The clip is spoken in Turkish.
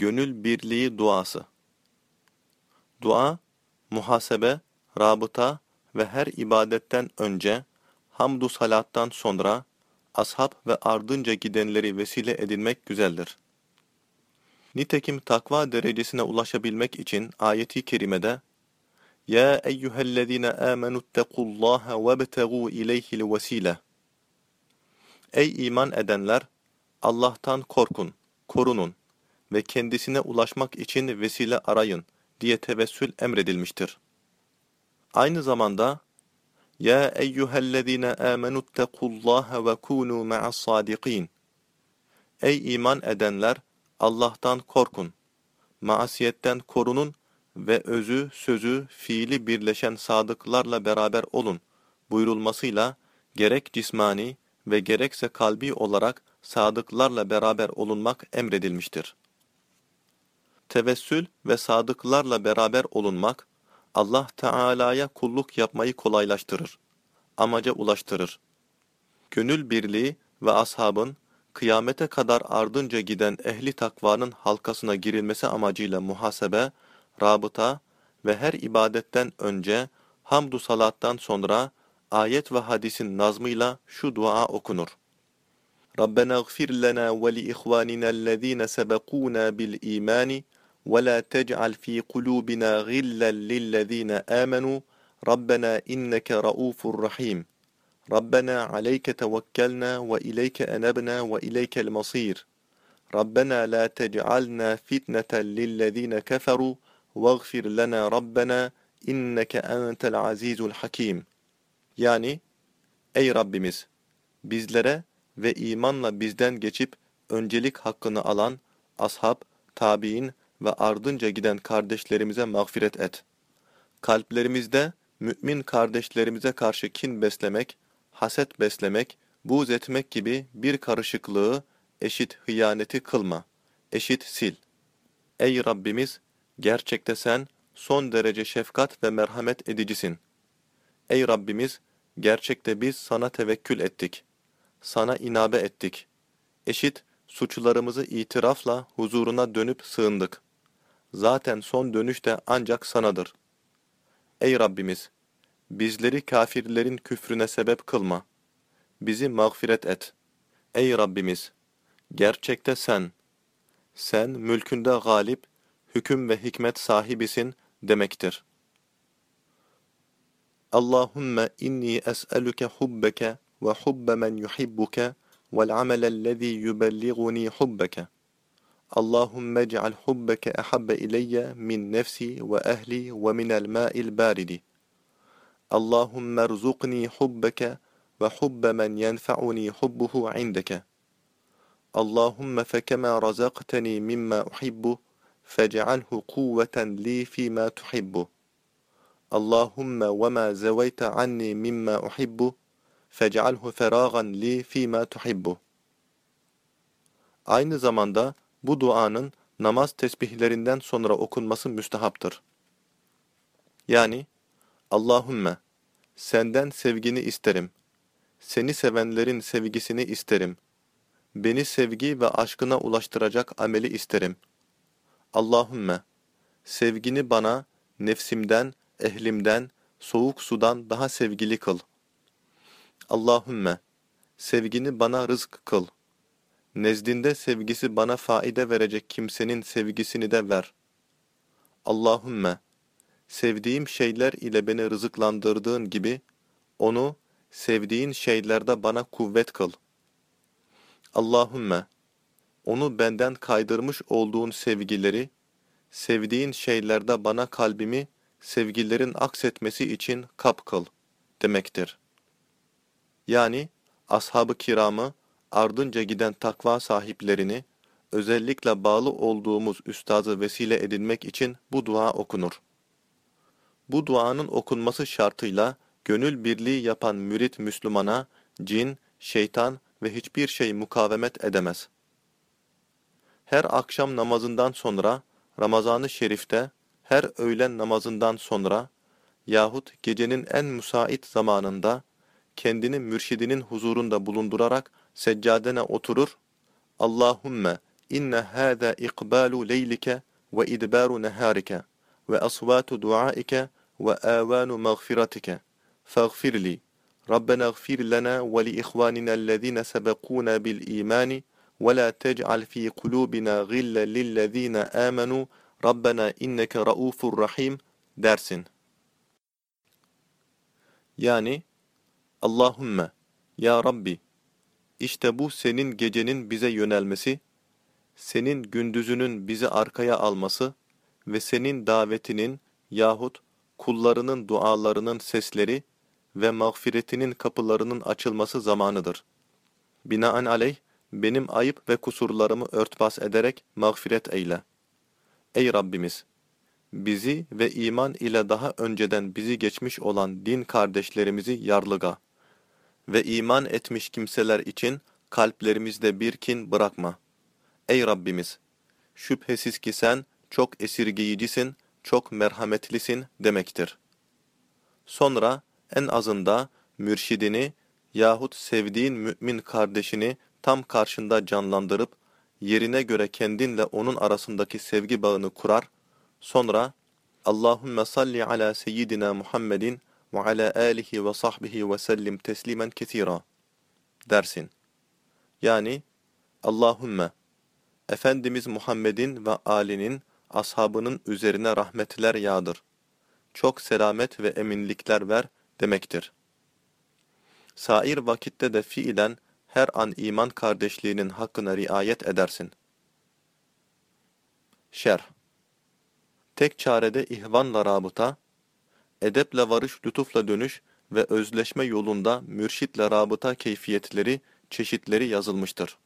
Gönül birliği duası. Dua, muhasebe, rabıta ve her ibadetten önce, hamdü salattan sonra, ashab ve ardınca gidenleri vesile edinmek güzeldir. Nitekim takva derecesine ulaşabilmek için ayeti kerimede, Ya eyyühellezine amenuttekullaha vebtegû ileyhil vesile. Ey iman edenler! Allah'tan korkun, korunun ve kendisine ulaşmak için vesile arayın diye tevessül emredilmiştir. Aynı zamanda Ya eyyühellezine amenuttekullaha ve kûnû ma'as. Ey iman edenler! Allah'tan korkun, maasiyetten korunun ve özü, sözü, fiili birleşen sadıklarla beraber olun buyurulmasıyla gerek cismani ve gerekse kalbi olarak sadıklarla beraber olunmak emredilmiştir. Tevessül ve sadıklarla beraber olunmak, Allah Teala'ya kulluk yapmayı kolaylaştırır, amaca ulaştırır. Gönül birliği ve ashabın, kıyamete kadar ardınca giden ehli takvanın halkasına girilmesi amacıyla muhasebe, rabıta ve her ibadetten önce, hamdü salattan sonra, ayet ve hadisin nazmıyla şu dua okunur. Rabbena gfir lana ve li ihvanina allazina sabaquna bil imani ve la tec'al fi kulubina gillen lillezina amanu Rabbena inneke raufur rahim. Rabbena aleyke tevekkelna ve ileyke enebna ve ileykel masir. Rabbena la tec'alna fitneten lillezina keferu واغفر لنا ربنا inneke entel azizul hakim. Yani ey Rabbimiz bizlere ve imanla bizden geçip öncelik hakkını alan ashab, tabi'in ve ardınca giden kardeşlerimize mağfiret et. Kalplerimizde mümin kardeşlerimize karşı kin beslemek, haset beslemek, buğz etmek gibi bir karışıklığı, eşit hıyaneti kılma, eşit sil. Ey Rabbimiz, gerçekte sen son derece şefkat ve merhamet edicisin. Ey Rabbimiz, gerçekte biz sana tevekkül ettik. Sana inabe ettik. Eşit, suçlarımızı itirafla huzuruna dönüp sığındık. Zaten son dönüş de ancak sanadır. Ey Rabbimiz! Bizleri kafirlerin küfrüne sebep kılma. Bizi mağfiret et. Ey Rabbimiz! Gerçekte sen, sen mülkünde galip, hüküm ve hikmet sahibisin demektir. Allahümme inni es'eluke hubbeke ve hubbe men yuhibbuke vel amelellezî yubelliğuni hubbeke. اللهم اجعل حبك أحب إلي من نفسي وأهلي ومن الماء البارد. اللهم ارزقني حبك وحب من ينفعني حبه عندك. اللهم فكما رزقتني مما أحبه فاجعله قوة لي فيما تحبه اللهم وما زويت عني مما أحبه فاجعله فراغا لي فيما تحبه Aynı zamanda bu duanın namaz tesbihlerinden sonra okunması müstehaptır. Yani Allahümme senden sevgini isterim. Seni sevenlerin sevgisini isterim. Beni sevgi ve aşkına ulaştıracak ameli isterim.'' Allahümme, sevgini bana nefsimden, ehlimden, soğuk sudan daha sevgili kıl. Allahümme, sevgini bana rızk kıl. Nezdinde sevgisi bana faide verecek kimsenin sevgisini de ver. Allahümme, sevdiğim şeyler ile beni rızıklandırdığın gibi, onu sevdiğin şeylerde bana kuvvet kıl. Allahümme, onu benden kaydırmış olduğun sevgileri, sevdiğin şeylerde bana kalbimi sevgilerin aksetmesi için kap kıl demektir. Yani ashab-ı kiramı, ardınca giden takva sahiplerini, özellikle bağlı olduğumuz üstazı vesile edinmek için bu dua okunur. Bu duanın okunması şartıyla gönül birliği yapan mürit Müslümana cin, şeytan ve hiçbir şey mukavemet edemez.'' her akşam namazından sonra, Ramazan-ı Şerif'te, her öğlen namazından sonra yahut gecenin en müsait zamanında kendini mürşidinin huzurunda bulundurarak seccadene oturur, Allahümme إن هذا إقبال ليلك وإدبار نهارك وأصوات دعائك وآوان مغفرتك فاغفر لي ربنا اغفر لنا ولإخواننا الذين سبقونا بالإيمان ولا تجعل في قلوبنا غلا للذين آمنوا ربنا إنك رؤوف رحيم dersin. Yani Allahümme, Ya Rabbi, işte bu senin gecenin bize yönelmesi, senin gündüzünün bizi arkaya alması ve senin davetinin yahut kullarının dualarının sesleri ve mağfiretinin kapılarının açılması zamanıdır. Binaenaleyh, benim ayıp ve kusurlarımı örtbas ederek mağfiret eyle. Ey Rabbimiz! Bizi ve iman ile daha önceden bizi geçmiş olan din kardeşlerimizi yarlıga ve iman etmiş kimseler için kalplerimizde bir kin bırakma. Ey Rabbimiz! Şüphesiz ki sen çok esirgeyicisin, çok merhametlisin demektir. Sonra en azında mürşidini yahut sevdiğin mümin kardeşini tam karşında canlandırıp, yerine göre kendinle onun arasındaki sevgi bağını kurar, sonra Allahümme salli ala seyyidina Muhammedin ala alihi ve sahbihi ve sellim teslimen ketira dersin. Yani Allahümme Efendimiz Muhammed'in ve alinin, ashabının üzerine rahmetler yağdır. Çok selamet ve eminlikler ver demektir. Sair vakitte de fiilen her an iman kardeşliğinin hakkına riayet edersin. Şerh Tek çarede ihvanla rabıta, edeple varış lütufla dönüş ve özleşme yolunda mürşitle rabıta keyfiyetleri, çeşitleri yazılmıştır.